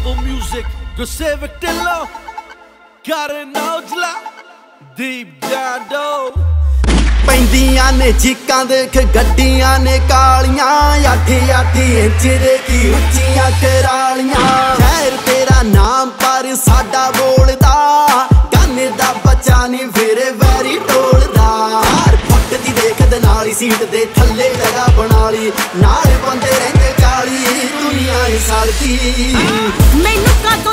Apple Music, Gustavik Dillo, Karin Ojla, Deep Dado ਪੈਂਦੀਆਂ ਨੇ ਚੀਕਾਂ ਦੇਖ ਗੱਡੀਆਂ ਨੇ ਕਾਲੀਆਂ। ਅੱਠ ਅੱਠ ਇੰਚ ਦੇ ਕੀ ਉੱਚੀਆਂ ਕਰਾਲੀਆਂ। ਸ਼ਹਿਰ ਤੇਰਾ ਨਾਮ ਪਰ ਸਾਡਾ ਬੋਲਦਾ। ਗਾਨੇ ਦਾ ਬੱਚਾ ਨਹੀਂ ਫੇਰੇ ਵੈਰੀ ਟੋਲਦਾ। ਹਰ ਫੁੱਟ ਦੀ ਦੇਖਦ ਨਾਲ ਹੀ ਸੀਟ ਦੇ ਥੱਲੇ ਜਗਾ ਬਣਾ ਲਈ। ਨਾਲ ਬੰਦੇ ਰਹਿੰਦੇ ਕਾਲੀ ਦੁਨੀਆ ਹੀ ਸੜਦੀ ਮੈਨੂੰ ਕਾਤੋਂ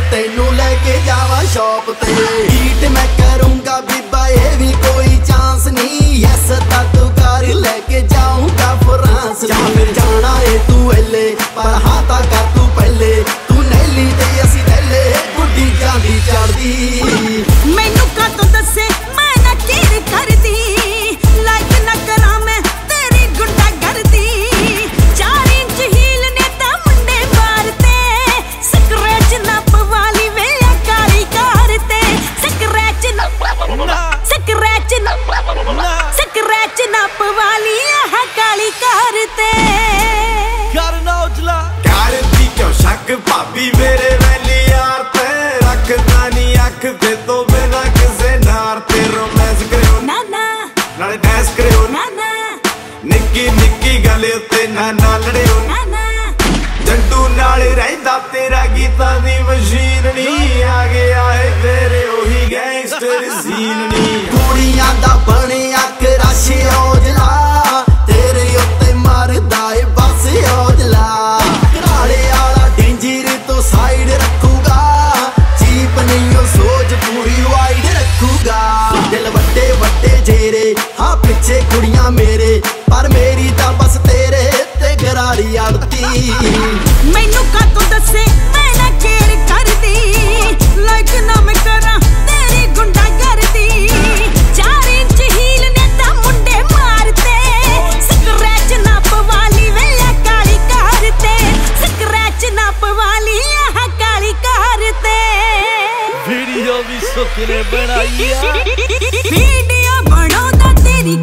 ਤੈਨੂੰ ਲੈ ਕੇ ਜਾਵਾਂ ਸ਼ੌਪ ਤੇ। ਹੀਟ ਮੈਂ ਕਰੂੰਗਾ ਬੀਬਾ, ਇਹ ਵੀ ਕੋਈ ਚਾਂਸ ਨਹੀਂ। ਯੈਸ ਗੀਤਾਂ ਦੀ ਮਸ਼ੀਨ ਨਹੀਂ ਆ ਗਿਆ ਏ ਤੇਰੇ ਉਹੀ ਗੈਂਗਸਟਰ ਸੀਨ ਨਹੀਂ ਕੁੜੀਆਂ ਦਾ ਬਣਿਆ ਕਰਾਸ਼ ਔਜਲਾ ਤੇਰੇ ਉੱਤੇ ਮਰਦਾ ਏ ਬਸ ਔਜਲਾ। ਘਰਾੜੇ ਵਾਲਾ ਡੇਂਜਰ ਤੋਂ ਸਾਈਡ ਰੱਖੂਗਾ ਚੀਪ ਨਹੀਂ ਉਹ ਸੋਚ ਪੂਰੀ ਵਾਈਡ ਰੱਖੂਗਾ। ਦਿਲ ਵੱਡੇ ਵੱਡੇ ਜੇਰੇ ਹਾਂ ਪਿੱਛੇ ਕੁੜੀਆਂ ਮੇਰੇ ਪਰ ਮੇਰੀ ਤਾਂ ਬਸ ਤੇਰੇ ਤੇ ਗਰਾਰੀ ਅੜਤੀ ਮੈਨੂੰ Video ਵੀ ਸੁੱਖ ਨੇ ਬਣਾਈ ਆ। ਵੀਡੀਓ ਬਣਾਉਂਦਾ ਤੇਰੀ